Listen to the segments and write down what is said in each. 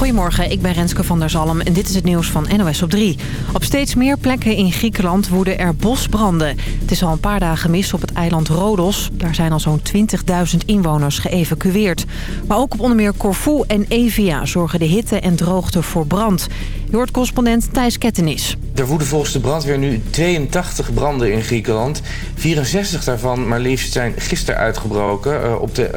Goedemorgen, ik ben Renske van der Zalm en dit is het nieuws van NOS op 3. Op steeds meer plekken in Griekenland woeden er bosbranden. Het is al een paar dagen mis op het eiland Rodos. Daar zijn al zo'n 20.000 inwoners geëvacueerd. Maar ook op onder meer Corfu en Evia zorgen de hitte en droogte voor brand. Je hoort correspondent Thijs Kettenis. Er woeden volgens de brandweer nu 82 branden in Griekenland. 64 daarvan maar liefst zijn gisteren uitgebroken. Uh, op de,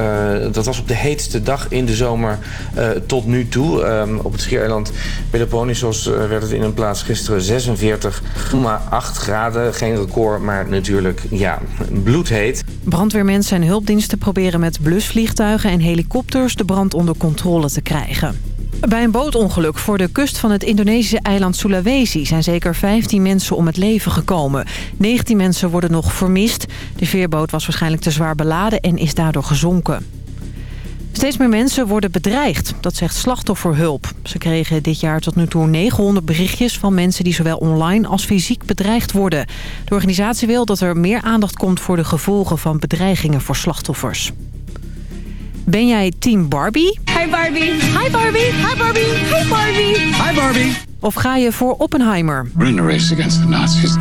uh, dat was op de heetste dag in de zomer uh, tot nu toe. Um, op het schiereiland Peloponnesos werd het in een plaats gisteren 46,8 graden. Geen record, maar natuurlijk ja, bloedheet. Brandweermensen en hulpdiensten proberen met blusvliegtuigen en helikopters de brand onder controle te krijgen. Bij een bootongeluk voor de kust van het Indonesische eiland Sulawesi... zijn zeker 15 mensen om het leven gekomen. 19 mensen worden nog vermist. De veerboot was waarschijnlijk te zwaar beladen en is daardoor gezonken. Steeds meer mensen worden bedreigd, dat zegt Slachtofferhulp. Ze kregen dit jaar tot nu toe 900 berichtjes van mensen die zowel online als fysiek bedreigd worden. De organisatie wil dat er meer aandacht komt voor de gevolgen van bedreigingen voor slachtoffers. Ben jij team Barbie? Hi Barbie. Hi Barbie. Hi Barbie. Hi Barbie. Hi Barbie. Of ga je voor Oppenheimer? We're in a race against the Nazis.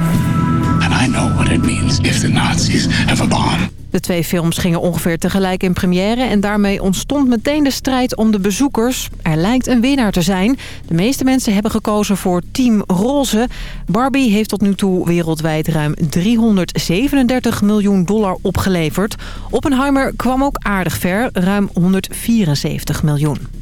I know what it means if the Nazis have a bomb. De twee films gingen ongeveer tegelijk in première... en daarmee ontstond meteen de strijd om de bezoekers. Er lijkt een winnaar te zijn. De meeste mensen hebben gekozen voor Team Roze. Barbie heeft tot nu toe wereldwijd ruim 337 miljoen dollar opgeleverd. Oppenheimer kwam ook aardig ver, ruim 174 miljoen.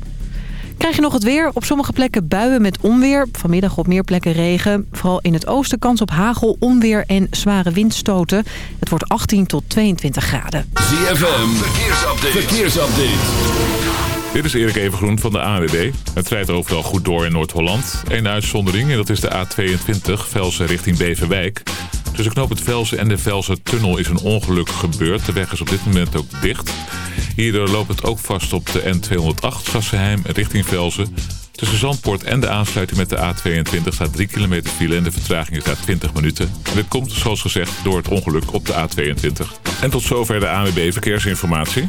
Krijg je nog het weer? Op sommige plekken buien met onweer. Vanmiddag op meer plekken regen. Vooral in het oosten kans op hagel, onweer en zware windstoten. Het wordt 18 tot 22 graden. ZFM, verkeersupdate. verkeersupdate. Dit is Erik Evengroen van de ANWB. Het rijdt overal goed door in Noord-Holland. Eén uitzondering en dat is de A22 Velsen richting Beverwijk. Tussen knoop het Velsen en de Velsen tunnel is een ongeluk gebeurd. De weg is op dit moment ook dicht. Hierdoor loopt het ook vast op de N208 Gassenheim richting Velsen. Tussen Zandpoort en de aansluiting met de A22 staat 3 kilometer file en de vertraging is daar 20 minuten. En dit komt, zoals gezegd, door het ongeluk op de A22. En tot zover de ANWB Verkeersinformatie.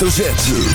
Hoofdletter.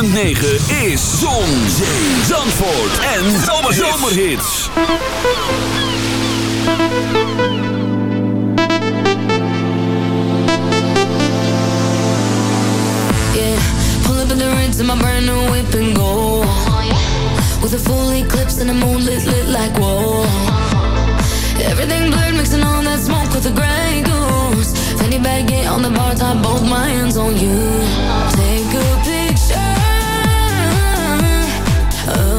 106.9 is Zon, Zandvoort en Zomerhits. Yeah, pull up in the rinse in my brand new whip and go. With a full eclipse and a moonlit lit like whoa. Everything blurred, mixing all that smoke with the gray goose. Fanny bag, on the bar top, both my hands on you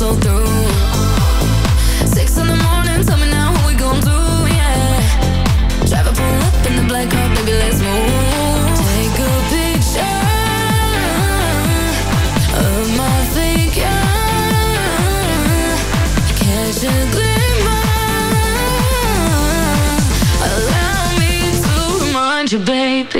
so through. Six in the morning, tell me now what we do, yeah. Pull up in the black car, baby, let's move. Take a picture of my figure. Catch a glimmer. Allow me to remind you, baby.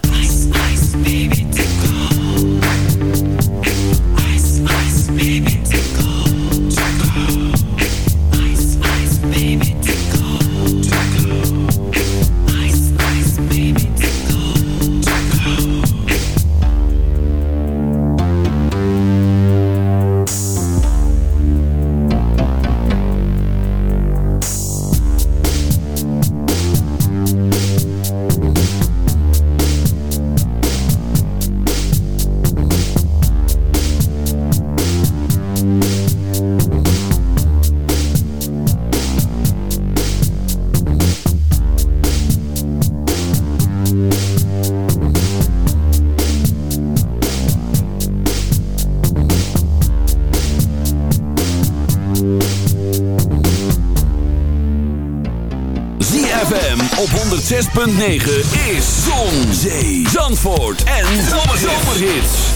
106.9 is Zon, Zee, Zandvoort en Zomerhits.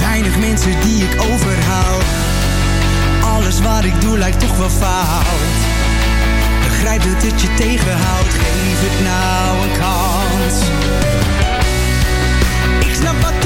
Weinig mensen die ik overhoud. Alles wat ik doe lijkt toch wel fout begrijp dat het je tegenhoudt, geef het nou een kans. Ik snap wat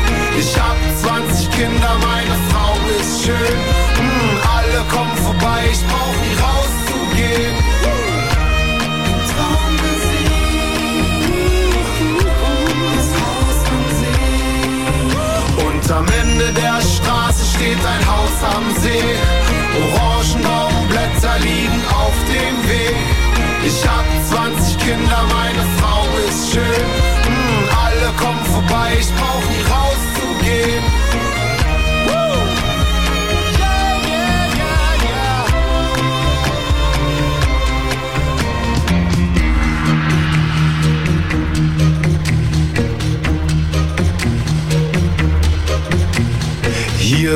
Ich hab 20 Kinder, meine Frau ist schön. Mm, alle kommen vorbei, ich brauch nie rauszugehen. Und am Ende der Straße steht ein Haus am See.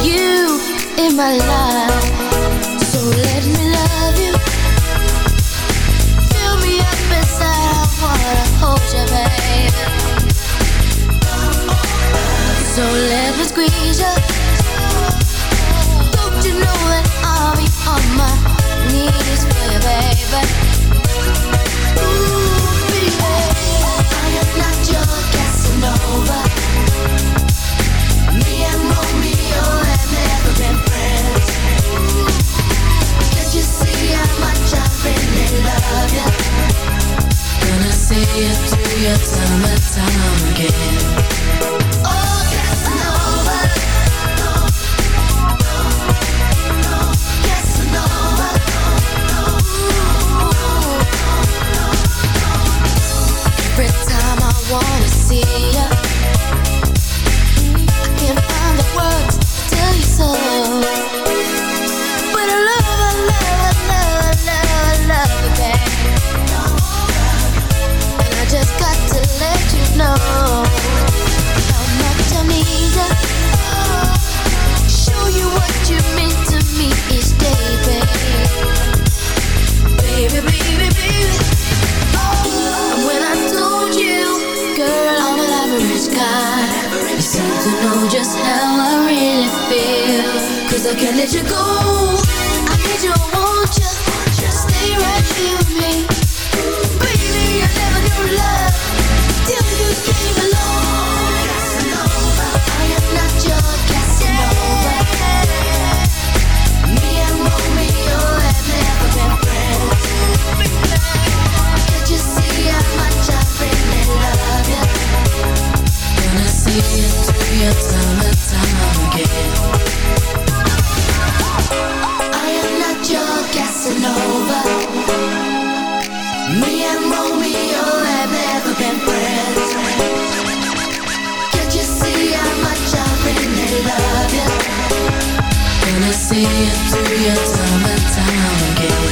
You in my life. see you through your summertime again.